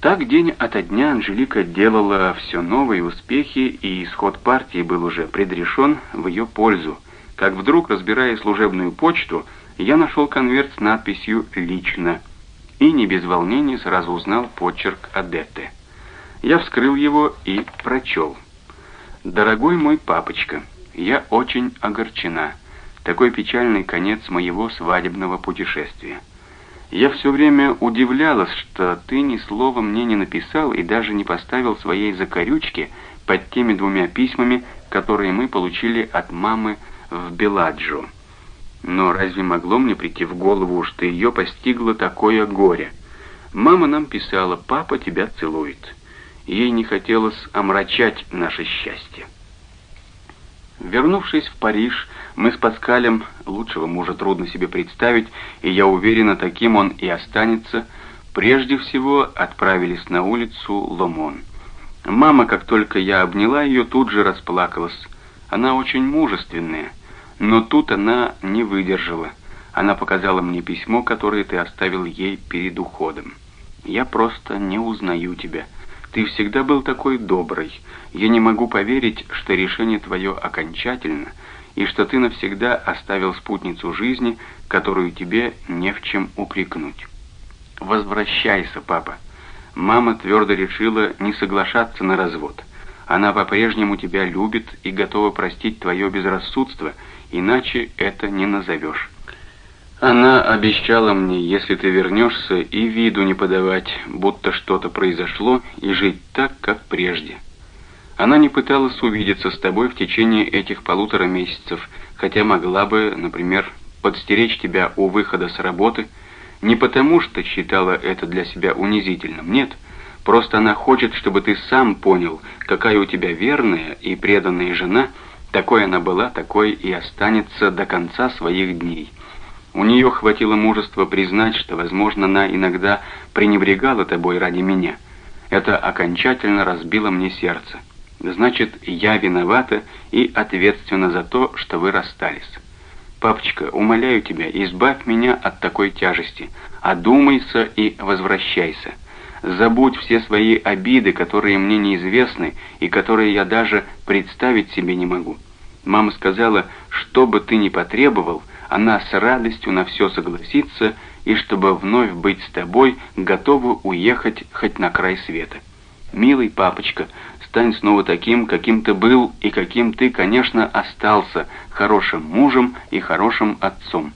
Так день ото дня Анжелика делала все новые успехи, и исход партии был уже предрешен в ее пользу, как вдруг, разбирая служебную почту, я нашел конверт с надписью «Лично» и не без волнения сразу узнал почерк Адетты. Я вскрыл его и прочел. «Дорогой мой папочка, я очень огорчена. Такой печальный конец моего свадебного путешествия. Я все время удивлялась, что ты ни слова мне не написал и даже не поставил своей закорючки под теми двумя письмами, которые мы получили от мамы в Беладжо. Но разве могло мне прийти в голову, что ее постигло такое горе? Мама нам писала «Папа тебя целует». Ей не хотелось омрачать наше счастье. Вернувшись в Париж, мы с Паскалем, лучшего мужа трудно себе представить, и я уверена, таким он и останется, прежде всего отправились на улицу Ломон. Мама, как только я обняла ее, тут же расплакалась. Она очень мужественная, но тут она не выдержала. Она показала мне письмо, которое ты оставил ей перед уходом. «Я просто не узнаю тебя. Ты всегда был такой добрый. Я не могу поверить, что решение твое окончательно, и что ты навсегда оставил спутницу жизни, которую тебе не в чем упрекнуть. Возвращайся, папа. Мама твердо решила не соглашаться на развод. Она по-прежнему тебя любит и готова простить твое безрассудство, иначе это не назовешь. Она обещала мне, если ты вернешься, и виду не подавать, будто что-то произошло, и жить так, как прежде. Она не пыталась увидеться с тобой в течение этих полутора месяцев, хотя могла бы, например, подстеречь тебя у выхода с работы, не потому что считала это для себя унизительным, нет, просто она хочет, чтобы ты сам понял, какая у тебя верная и преданная жена, такой она была, такой и останется до конца своих дней. У нее хватило мужества признать, что, возможно, она иногда пренебрегала тобой ради меня. Это окончательно разбило мне сердце. Значит, я виновата и ответственна за то, что вы расстались. Папочка, умоляю тебя, избавь меня от такой тяжести. Одумайся и возвращайся. Забудь все свои обиды, которые мне неизвестны и которые я даже представить себе не могу. Мама сказала, что бы ты ни потребовал, она с радостью на все согласится и чтобы вновь быть с тобой, готова уехать хоть на край света. Милый папочка, стань снова таким, каким ты был и каким ты, конечно, остался, хорошим мужем и хорошим отцом.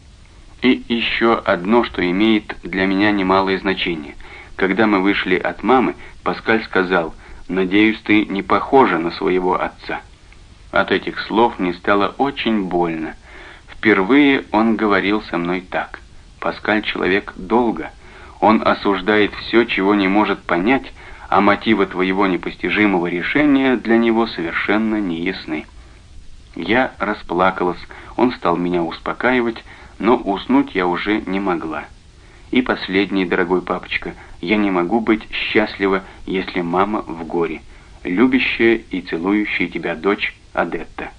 И еще одно, что имеет для меня немалое значение. Когда мы вышли от мамы, Паскаль сказал, «Надеюсь, ты не похожа на своего отца». От этих слов мне стало очень больно. Впервые он говорил со мной так. Паскаль человек долго. Он осуждает все, чего не может понять, а мотивы твоего непостижимого решения для него совершенно неясны. Я расплакалась, он стал меня успокаивать, но уснуть я уже не могла. И последний, дорогой папочка, я не могу быть счастлива, если мама в горе. Любящая и целующая тебя дочь Адетта.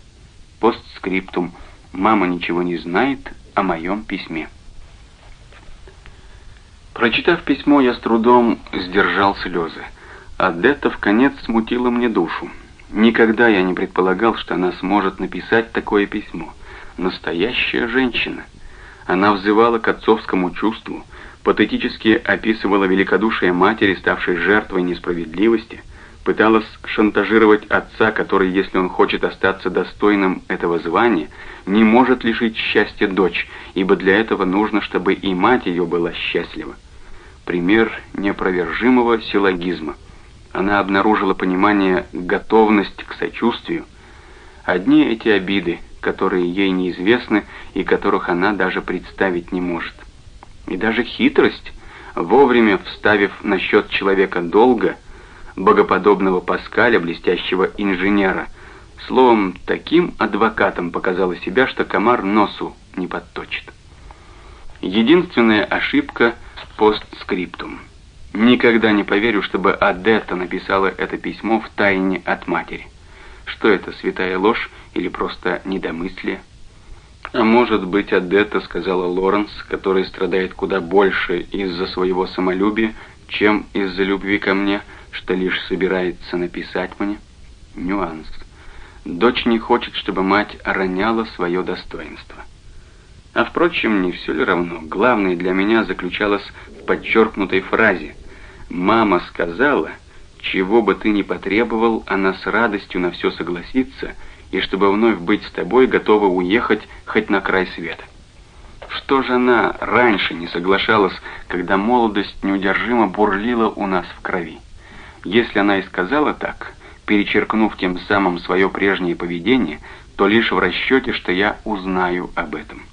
Постскриптум. Мама ничего не знает о моем письме. Прочитав письмо, я с трудом сдержал слезы. Адетта в конец смутила мне душу. Никогда я не предполагал, что она сможет написать такое письмо. Настоящая женщина. Она взывала к отцовскому чувству, патетически описывала великодушие матери, ставшей жертвой несправедливости, пыталась шантажировать отца, который, если он хочет остаться достойным этого звания, не может лишить счастья дочь, ибо для этого нужно, чтобы и мать ее была счастлива пример неопровержимого силлогизма. Она обнаружила понимание, готовность к сочувствию. Одни эти обиды, которые ей неизвестны и которых она даже представить не может. И даже хитрость, вовремя вставив на счет человека долга, богоподобного Паскаля, блестящего инженера, словом, таким адвокатом показала себя, что комар носу не подточит. Единственная ошибка — постскриптум. Никогда не поверю, чтобы Адетта написала это письмо в тайне от матери. Что это, святая ложь или просто недомыслие? «А может быть, Адетта», — сказала Лоренс, который страдает куда больше из-за своего самолюбия, чем из-за любви ко мне, что лишь собирается написать мне. Нюанс. Дочь не хочет, чтобы мать роняла свое достоинство. А впрочем, не все ли равно. Главное для меня заключалось в подчеркнутой фразе. «Мама сказала, чего бы ты ни потребовал, она с радостью на все согласится, и чтобы вновь быть с тобой, готова уехать хоть на край света». Что же она раньше не соглашалась, когда молодость неудержимо бурлила у нас в крови? Если она и сказала так, перечеркнув тем самым свое прежнее поведение, то лишь в расчете, что я узнаю об этом.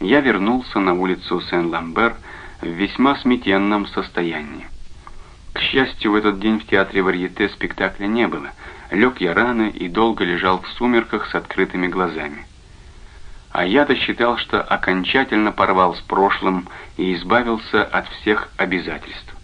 Я вернулся на улицу Сен-Ламбер в весьма сметенном состоянии. К счастью, в этот день в театре Варьете спектакля не было. Лег я рано и долго лежал в сумерках с открытыми глазами. А я-то считал, что окончательно порвал с прошлым и избавился от всех обязательств.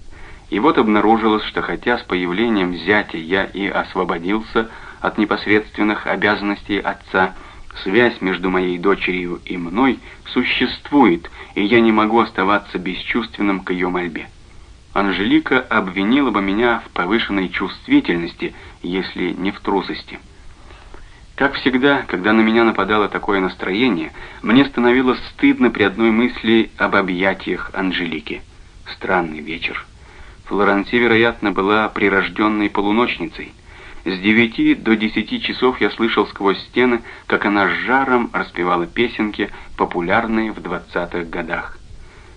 И вот обнаружилось, что хотя с появлением зятя я и освободился от непосредственных обязанностей отца, связь между моей дочерью и мной существует, и я не могу оставаться бесчувственным к ее мольбе. Анжелика обвинила бы меня в повышенной чувствительности, если не в трусости. Как всегда, когда на меня нападало такое настроение, мне становилось стыдно при одной мысли об объятиях Анжелики. Странный вечер. Флоренси, вероятно, была прирожденной полуночницей. С девяти до десяти часов я слышал сквозь стены, как она с жаром распевала песенки, популярные в двадцатых годах.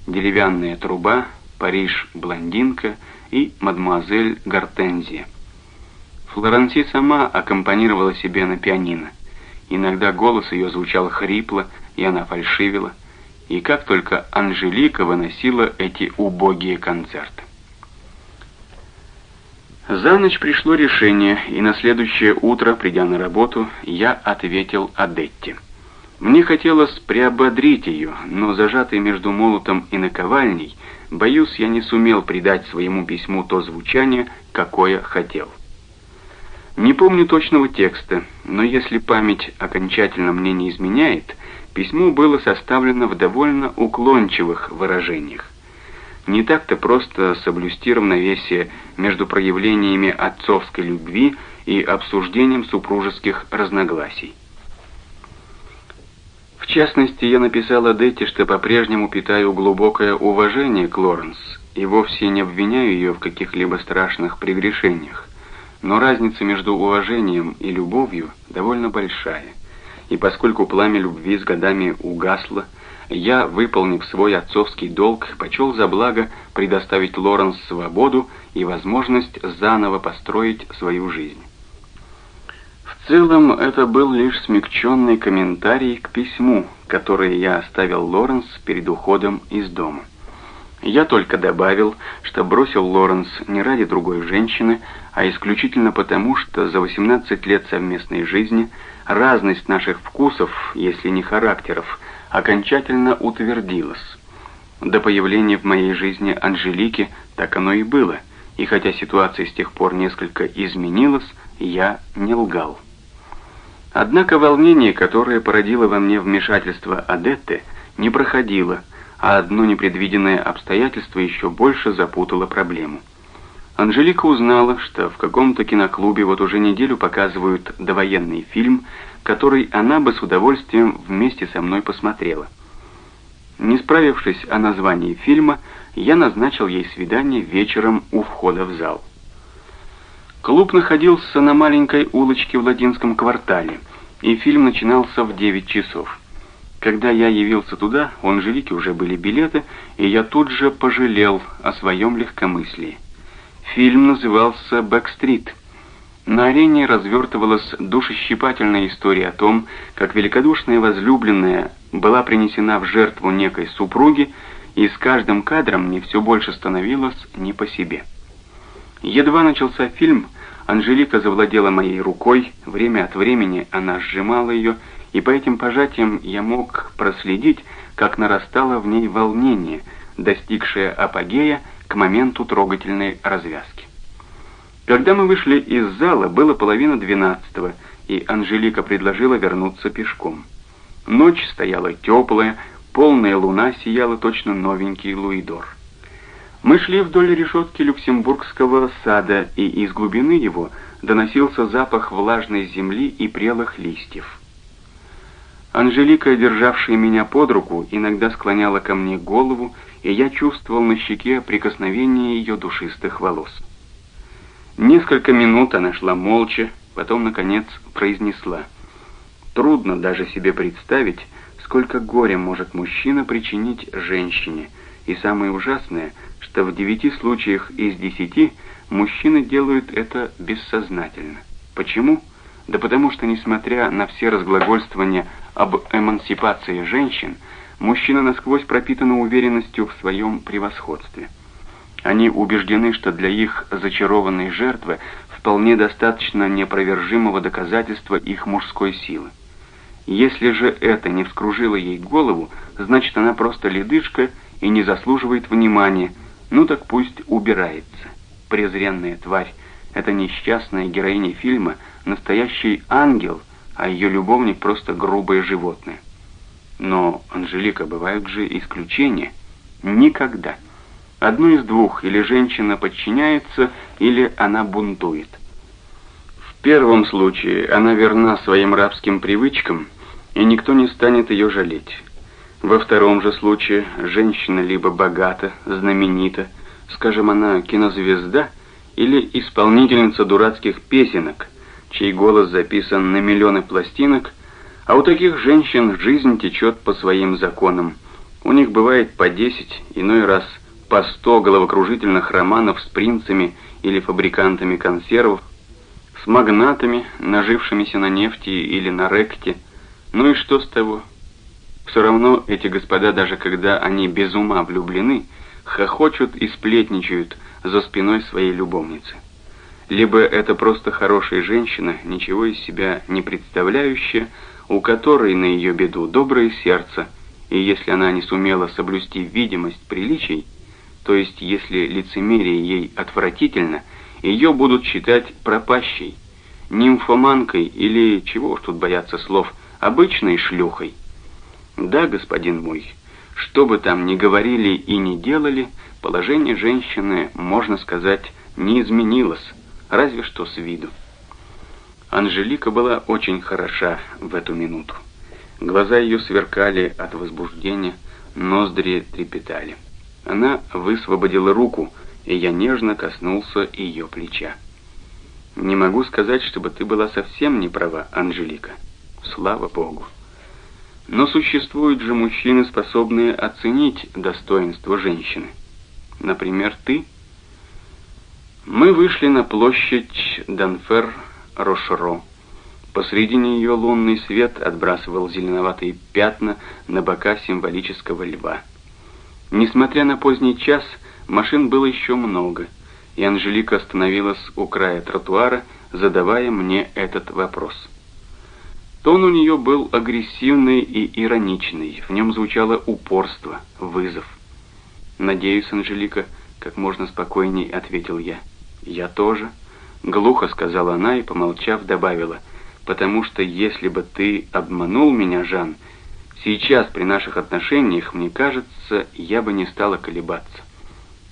«Деревянная труба», «Париж, блондинка» и «Мадемуазель Гортензия». Флоренси сама аккомпанировала себе на пианино. Иногда голос ее звучал хрипло, и она фальшивила. И как только Анжелика выносила эти убогие концерты. За ночь пришло решение, и на следующее утро, придя на работу, я ответил Адетте. Мне хотелось приободрить ее, но зажатый между молотом и наковальней, боюсь, я не сумел придать своему письму то звучание, какое хотел. Не помню точного текста, но если память окончательно мне не изменяет, письмо было составлено в довольно уклончивых выражениях. Не так-то просто соблюсти равновесие между проявлениями отцовской любви и обсуждением супружеских разногласий. В частности, я написала Детти, что по-прежнему питаю глубокое уважение к Лоренс и вовсе не обвиняю ее в каких-либо страшных прегрешениях. Но разница между уважением и любовью довольно большая. И поскольку пламя любви с годами угасло, я, выполнив свой отцовский долг, почел за благо предоставить Лоренс свободу и возможность заново построить свою жизнь. В целом, это был лишь смягченный комментарий к письму, которое я оставил Лоренс перед уходом из дома. Я только добавил, что бросил Лоренс не ради другой женщины, а исключительно потому, что за 18 лет совместной жизни разность наших вкусов, если не характеров, окончательно утвердилась. До появления в моей жизни Анжелики так оно и было, и хотя ситуация с тех пор несколько изменилась, я не лгал. Однако волнение, которое породило во мне вмешательство Адетты, не проходило, а одно непредвиденное обстоятельство еще больше запутало проблему. Анжелика узнала, что в каком-то киноклубе вот уже неделю показывают довоенный фильм, который она бы с удовольствием вместе со мной посмотрела. Не справившись о названии фильма, я назначил ей свидание вечером у входа в зал. Клуб находился на маленькой улочке в Ладинском квартале, и фильм начинался в 9 часов. Когда я явился туда, у Анжелики уже были билеты, и я тут же пожалел о своем легкомыслии. Фильм назывался «Бэкстрит». На арене развертывалась душещипательная история о том, как великодушная возлюбленная была принесена в жертву некой супруги, и с каждым кадром мне все больше становилось не по себе. Едва начался фильм, Анжелика завладела моей рукой, время от времени она сжимала ее, и по этим пожатиям я мог проследить, как нарастало в ней волнение, достигшее апогея к моменту трогательной развязки. Когда мы вышли из зала, было половина двенадцатого, и Анжелика предложила вернуться пешком. Ночь стояла теплая, полная луна сияла точно новенький луидор. Мы шли вдоль решетки Люксембургского сада, и из глубины его доносился запах влажной земли и прелых листьев. Анжелика, державшая меня под руку, иногда склоняла ко мне голову, и я чувствовал на щеке прикосновение ее душистых волос. Несколько минут она шла молча, потом, наконец, произнесла. Трудно даже себе представить, сколько горя может мужчина причинить женщине, и самое ужасное, что в девяти случаях из десяти мужчины делают это бессознательно. Почему? Да потому что, несмотря на все разглагольствования об эмансипации женщин, мужчина насквозь пропитан уверенностью в своем превосходстве. Они убеждены, что для их зачарованной жертвы вполне достаточно неопровержимого доказательства их мужской силы. Если же это не вскружило ей голову, значит она просто ледышка и не заслуживает внимания, ну так пусть убирается. Презренная тварь, эта несчастная героиня фильма – настоящий ангел, а ее любовник просто грубое животное. Но, Анжелика, бывают же исключения. Никогда. Одно из двух, или женщина подчиняется, или она бунтует. В первом случае она верна своим рабским привычкам, и никто не станет ее жалеть. Во втором же случае женщина либо богата, знаменита, скажем, она кинозвезда, или исполнительница дурацких песенок – чей голос записан на миллионы пластинок, а у таких женщин жизнь течет по своим законам. У них бывает по десять, иной раз по сто головокружительных романов с принцами или фабрикантами консервов, с магнатами, нажившимися на нефти или на ректе. Ну и что с того? Все равно эти господа, даже когда они без ума влюблены, хохочут и сплетничают за спиной своей любовницы либо это просто хорошая женщина, ничего из себя не представляющая, у которой на ее беду доброе сердце, и если она не сумела соблюсти видимость приличий, то есть если лицемерие ей отвратительно, ее будут считать пропащей, нимфоманкой или, чего уж тут бояться слов, обычной шлюхой. Да, господин мой, что бы там ни говорили и ни делали, положение женщины, можно сказать, не изменилось, разве что с виду. Анжелика была очень хороша в эту минуту. Глаза ее сверкали от возбуждения, ноздри трепетали. Она высвободила руку, и я нежно коснулся ее плеча. «Не могу сказать, чтобы ты была совсем не права, Анжелика. Слава Богу. Но существуют же мужчины, способные оценить достоинство женщины. Например, ты — мы вышли на площадь Данфер-Рошро. Посредине ее лунный свет отбрасывал зеленоватые пятна на бока символического льва. Несмотря на поздний час, машин было еще много, и Анжелика остановилась у края тротуара, задавая мне этот вопрос. Тон у нее был агрессивный и ироничный, в нем звучало упорство, вызов. «Надеюсь, Анжелика, как можно спокойней ответил я. «Я тоже», — глухо сказала она и, помолчав, добавила, «потому что если бы ты обманул меня, Жан, сейчас при наших отношениях, мне кажется, я бы не стала колебаться.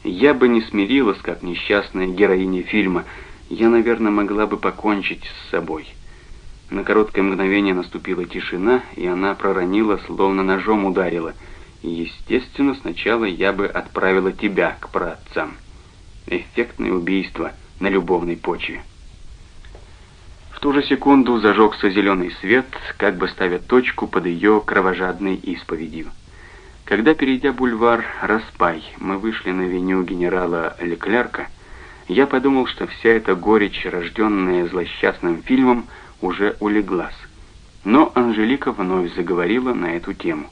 Я бы не смирилась, как несчастная героиня фильма, я, наверное, могла бы покончить с собой». На короткое мгновение наступила тишина, и она проронила, словно ножом ударила. естественно, сначала я бы отправила тебя к праотцам. Эффектное убийство на любовной почве. В ту же секунду зажегся зеленый свет, как бы ставя точку под ее кровожадной исповедью. Когда, перейдя бульвар Распай, мы вышли на веню генерала Леклерка, я подумал, что вся эта горечь, рожденная злосчастным фильмом, уже улеглась. Но Анжелика вновь заговорила на эту тему.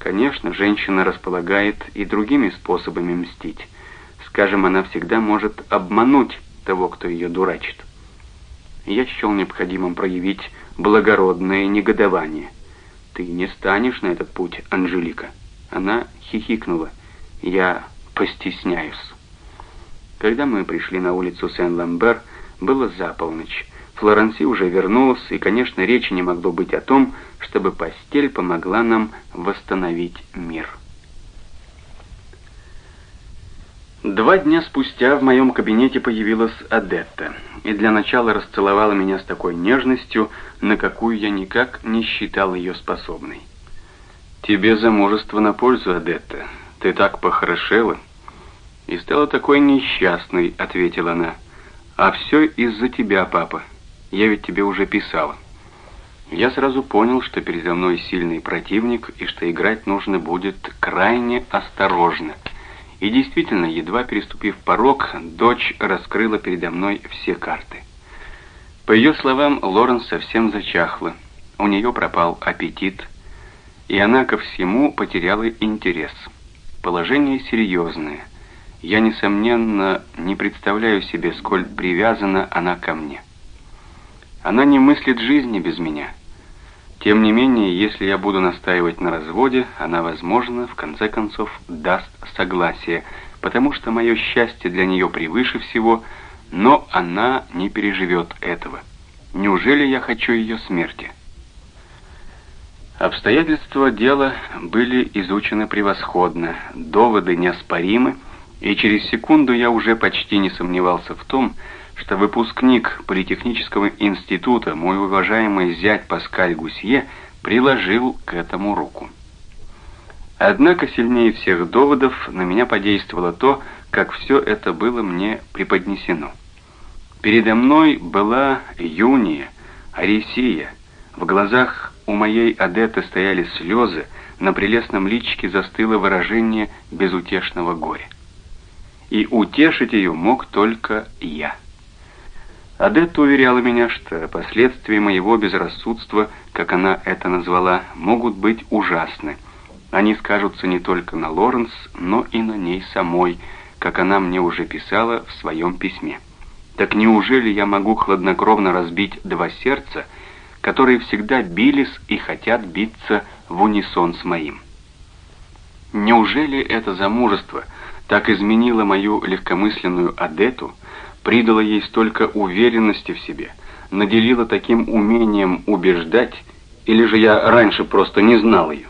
Конечно, женщина располагает и другими способами мстить. Скажем, она всегда может обмануть того, кто ее дурачит. Я счел необходимым проявить благородное негодование. «Ты не станешь на этот путь, Анжелика?» Она хихикнула. «Я постесняюсь». Когда мы пришли на улицу Сен-Ламбер, было за полночь. В Флоренси уже вернулась, и, конечно, речи не могло быть о том, чтобы постель помогла нам восстановить мир. Два дня спустя в моем кабинете появилась Адетта, и для начала расцеловала меня с такой нежностью, на какую я никак не считал ее способной. «Тебе замужество на пользу, Адетта. Ты так похорошела». «И стала такой несчастной», — ответила она. «А все из-за тебя, папа. Я ведь тебе уже писала». Я сразу понял, что передо мной сильный противник, и что играть нужно будет крайне осторожно — и действительно, едва переступив порог, дочь раскрыла передо мной все карты. По ее словам, Лоренс совсем зачахла. У нее пропал аппетит, и она ко всему потеряла интерес. Положение серьезное. Я, несомненно, не представляю себе, сколь привязана она ко мне. Она не мыслит жизни без меня. Тем не менее, если я буду настаивать на разводе, она, возможно, в конце концов даст согласие, потому что мое счастье для нее превыше всего, но она не переживет этого. Неужели я хочу ее смерти? Обстоятельства дела были изучены превосходно, доводы неоспоримы, и через секунду я уже почти не сомневался в том, что выпускник Политехнического института, мой уважаемый зять Паскаль Гусье, приложил к этому руку. Однако сильнее всех доводов на меня подействовало то, как все это было мне преподнесено. Передо мной была Юния, Арисия. В глазах у моей адеты стояли слезы, на прелестном личике застыло выражение безутешного горя. И утешить ее мог только я. Адетта уверяла меня, что последствия моего безрассудства, как она это назвала, могут быть ужасны. Они скажутся не только на Лоренс, но и на ней самой, как она мне уже писала в своем письме. Так неужели я могу хладнокровно разбить два сердца, которые всегда бились и хотят биться в унисон с моим? Неужели это замужество так изменило мою легкомысленную Адету, придало ей столько уверенности в себе, наделило таким умением убеждать, или же я раньше просто не знал ее?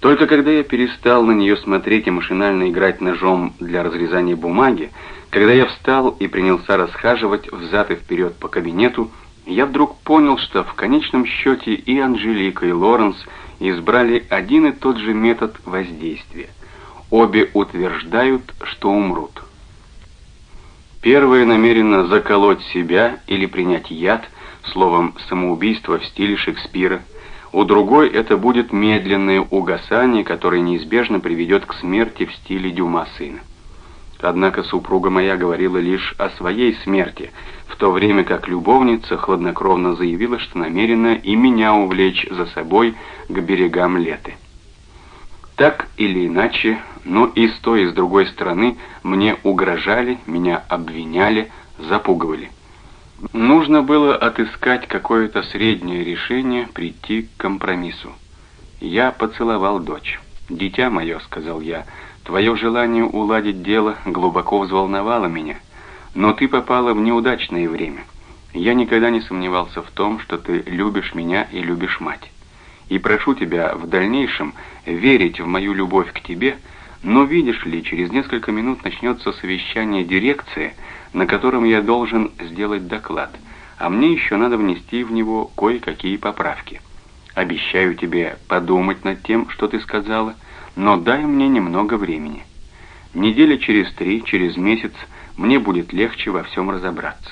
Только когда я перестал на нее смотреть и машинально играть ножом для разрезания бумаги, когда я встал и принялся расхаживать взад и вперед по кабинету, я вдруг понял, что в конечном счете и Анжелика, и Лоренс избрали один и тот же метод воздействия. Обе утверждают, что умрут. Первая намерена заколоть себя или принять яд, словом, самоубийство в стиле Шекспира. У другой это будет медленное угасание, которое неизбежно приведет к смерти в стиле Дюма сына. Однако супруга моя говорила лишь о своей смерти, в то время как любовница хладнокровно заявила, что намерена и меня увлечь за собой к берегам Леты. Так или иначе, но и с той, и с другой стороны мне угрожали, меня обвиняли, запугивали. Нужно было отыскать какое-то среднее решение, прийти к компромиссу. Я поцеловал дочь. «Дитя мое», — сказал я, — «твое желание уладить дело глубоко взволновало меня, но ты попала в неудачное время. Я никогда не сомневался в том, что ты любишь меня и любишь мать и прошу тебя в дальнейшем верить в мою любовь к тебе, но видишь ли, через несколько минут начнется совещание дирекции, на котором я должен сделать доклад, а мне еще надо внести в него кое-какие поправки. Обещаю тебе подумать над тем, что ты сказала, но дай мне немного времени. Неделя через три, через месяц мне будет легче во всем разобраться.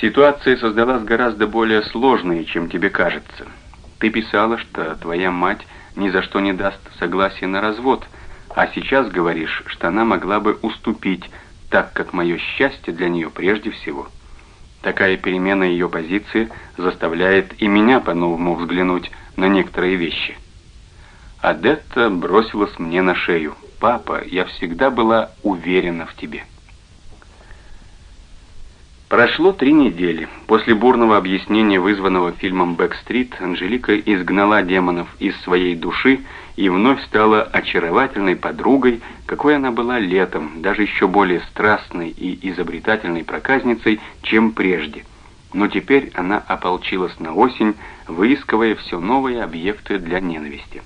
Ситуация создалась гораздо более сложной, чем тебе кажется. Ты писала, что твоя мать ни за что не даст согласия на развод, а сейчас говоришь, что она могла бы уступить, так как мое счастье для нее прежде всего. Такая перемена ее позиции заставляет и меня по-новому взглянуть на некоторые вещи. Адетта бросилась мне на шею. «Папа, я всегда была уверена в тебе». Прошло три недели. После бурного объяснения, вызванного фильмом «Бэкстрит», Анжелика изгнала демонов из своей души и вновь стала очаровательной подругой, какой она была летом, даже еще более страстной и изобретательной проказницей, чем прежде. но теперь она ополчилась на осень, выискивая все новые объекты для ненависти.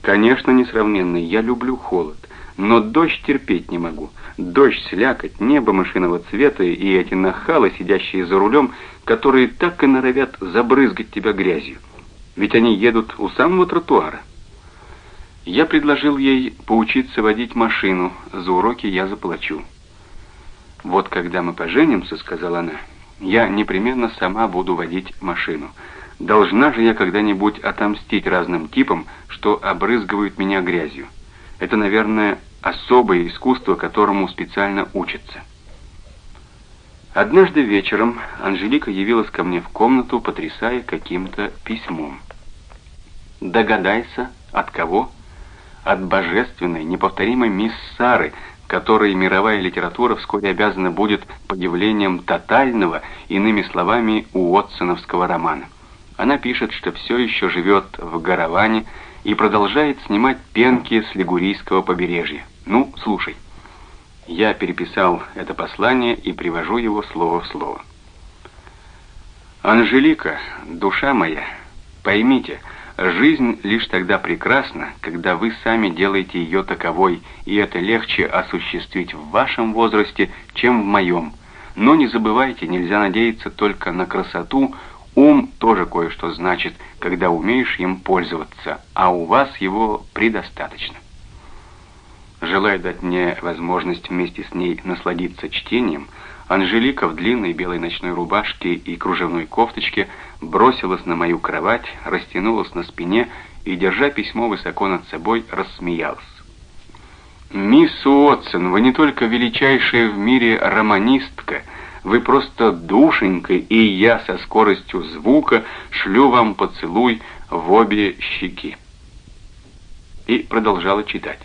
Конечно, несравненный, я люблю холод, но дождь терпеть не могу. Дождь, слякоть, небо мышиного цвета и эти нахалы, сидящие за рулем, которые так и норовят забрызгать тебя грязью. Ведь они едут у самого тротуара. Я предложил ей поучиться водить машину, за уроки я заплачу. «Вот когда мы поженимся», — сказала она, — «я непременно сама буду водить машину. Должна же я когда-нибудь отомстить разным типам, что обрызгивают меня грязью. Это, наверное, особое искусство, которому специально учатся». Однажды вечером Анжелика явилась ко мне в комнату, потрясая каким-то письмом. «Догадайся, от кого?» «От божественной, неповторимой мисс Сары», которой мировая литература вскоре обязана будет появлением тотального, иными словами, уотсоновского романа. Она пишет, что все еще живет в Гараване и продолжает снимать пенки с Лигурийского побережья. Ну, слушай. Я переписал это послание и привожу его слово в слово. «Анжелика, душа моя, поймите, — Жизнь лишь тогда прекрасна, когда вы сами делаете ее таковой, и это легче осуществить в вашем возрасте, чем в моем. Но не забывайте, нельзя надеяться только на красоту, ум тоже кое-что значит, когда умеешь им пользоваться, а у вас его предостаточно. Желая дать мне возможность вместе с ней насладиться чтением, Анжелика в длинной белой ночной рубашке и кружевной кофточке бросилась на мою кровать, растянулась на спине и, держа письмо высоко над собой, рассмеялась. «Мисс Уотсон, вы не только величайшая в мире романистка, вы просто душенька, и я со скоростью звука шлю вам поцелуй в обе щеки». И продолжала читать.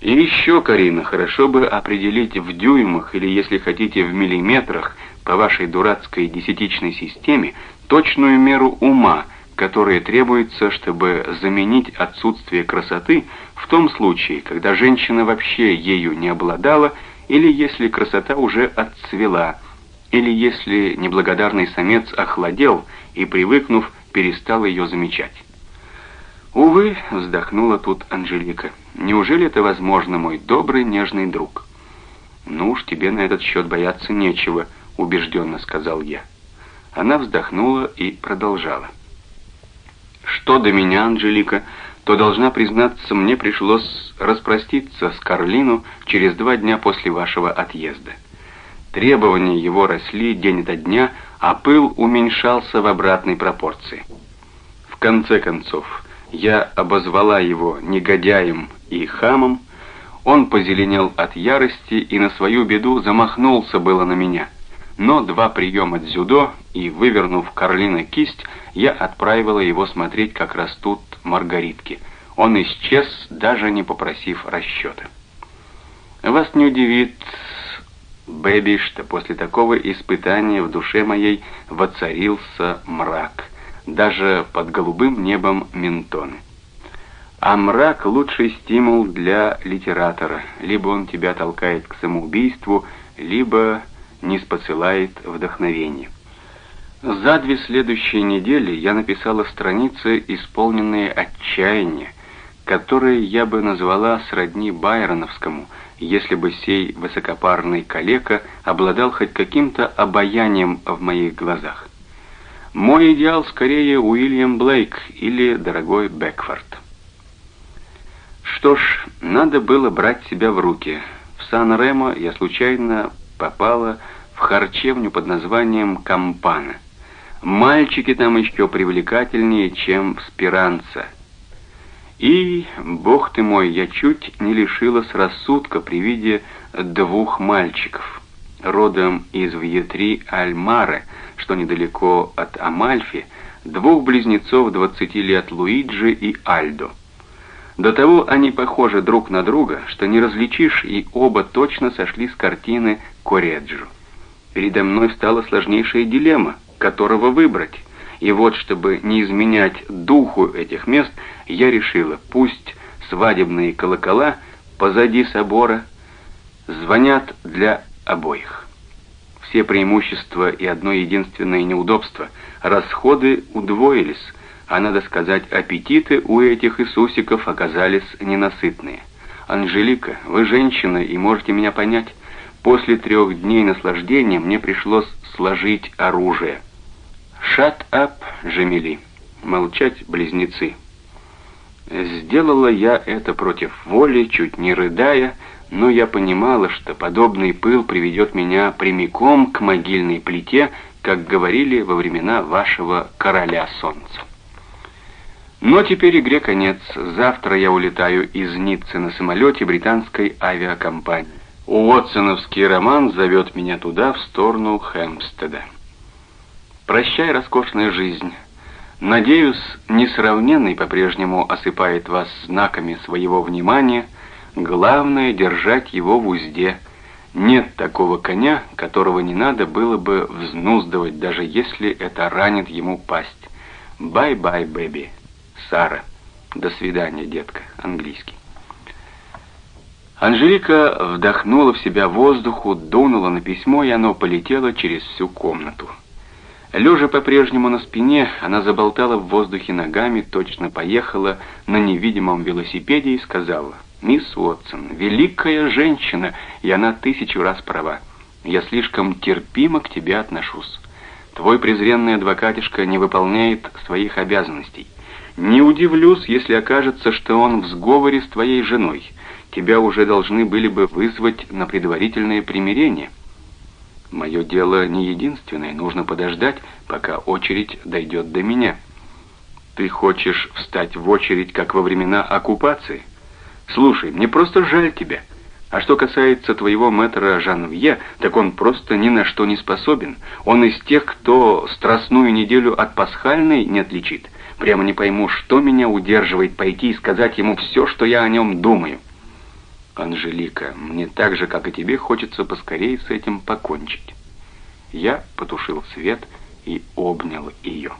И еще, Карина, хорошо бы определить в дюймах или, если хотите, в миллиметрах по вашей дурацкой десятичной системе точную меру ума, которая требуется, чтобы заменить отсутствие красоты в том случае, когда женщина вообще ею не обладала, или если красота уже отцвела, или если неблагодарный самец охладел и, привыкнув, перестал ее замечать. «Увы», — вздохнула тут Анжелика, — «неужели это возможно, мой добрый, нежный друг?» «Ну уж тебе на этот счет бояться нечего», — убежденно сказал я. Она вздохнула и продолжала. «Что до меня, Анжелика, то, должна признаться, мне пришлось распроститься с Карлину через два дня после вашего отъезда. Требования его росли день ото дня, а пыл уменьшался в обратной пропорции. В конце концов, я обозвала его негодяем и хамом, он позеленел от ярости и на свою беду замахнулся было на меня. Но два приема дзюдо и, вывернув Карлина кисть, я отправила его смотреть, как растут маргаритки. Он исчез, даже не попросив расчета. Вас не удивит, Бэби, что после такого испытания в душе моей воцарился мрак — даже под голубым небом Ментоны. А мрак — лучший стимул для литератора. Либо он тебя толкает к самоубийству, либо не спосылает вдохновение. За две следующие недели я написала страницы, исполненные отчаяния, которые я бы назвала сродни Байроновскому, если бы сей высокопарный калека обладал хоть каким-то обаянием в моих глазах. Мой идеал скорее Уильям Блейк или дорогой Бекфорд. Что ж, надо было брать себя в руки. В Сан-Ремо я случайно попала в харчевню под названием Кампана. Мальчики там еще привлекательнее, чем в Спиранца. И, бог ты мой, я чуть не лишилась рассудка при виде двух мальчиков, родом из Вьетри-Альмаре, что недалеко от Амальфи, двух близнецов 20 лет Луиджи и Альдо. До того они похожи друг на друга, что не различишь, и оба точно сошли с картины Кореджо. Передо мной стала сложнейшая дилемма, которого выбрать. И вот, чтобы не изменять духу этих мест, я решила, пусть свадебные колокола позади собора звонят для обоих. все преимущества и одно единственное неудобство. Расходы удвоились, а надо сказать, аппетиты у этих Иисусиков оказались ненасытные. «Анжелика, вы женщина и можете меня понять. После трех дней наслаждения мне пришлось сложить оружие». «Shut up, Жемели!» «Молчать, близнецы!» Сделала я это против воли, чуть не рыдая, но я понимала, что подобный пыл приведет меня прямиком к могильной плите, как говорили во времена вашего короля солнца. Но теперь игре конец. Завтра я улетаю из Ниццы на самолете британской авиакомпании. Уотсоновский роман зовет меня туда, в сторону Хэмпстеда. Прощай, роскошная жизнь. Надеюсь, несравненный по-прежнему осыпает вас знаками своего внимания. Главное — держать его в узде. Нет такого коня, которого не надо было бы взнуздывать, даже если это ранит ему пасть. Bye-bye, baby. Сара. До свидания, детка. Английский. Анжелика вдохнула в себя воздуху, дунула на письмо, и оно полетело через всю комнату. Лежа по-прежнему на спине, она заболтала в воздухе ногами, точно поехала на невидимом велосипеде и сказала, «Мисс Уотсон, великая женщина, и она тысячу раз права. Я слишком терпимо к тебе отношусь. Твой презренный адвокатишка не выполняет своих обязанностей. Не удивлюсь, если окажется, что он в сговоре с твоей женой. Тебя уже должны были бы вызвать на предварительное примирение. Мое дело не единственное, нужно подождать, пока очередь дойдет до меня. Ты хочешь встать в очередь, как во времена оккупации? Слушай, мне просто жаль тебя. А что касается твоего мэтра Жанвье, так он просто ни на что не способен. Он из тех, кто страстную неделю от пасхальной не отличит. Прямо не пойму, что меня удерживает пойти и сказать ему все, что я о нем думаю. Анжелика, мне так же, как и тебе, хочется поскорее с этим покончить. Я потушил свет и обнял ее.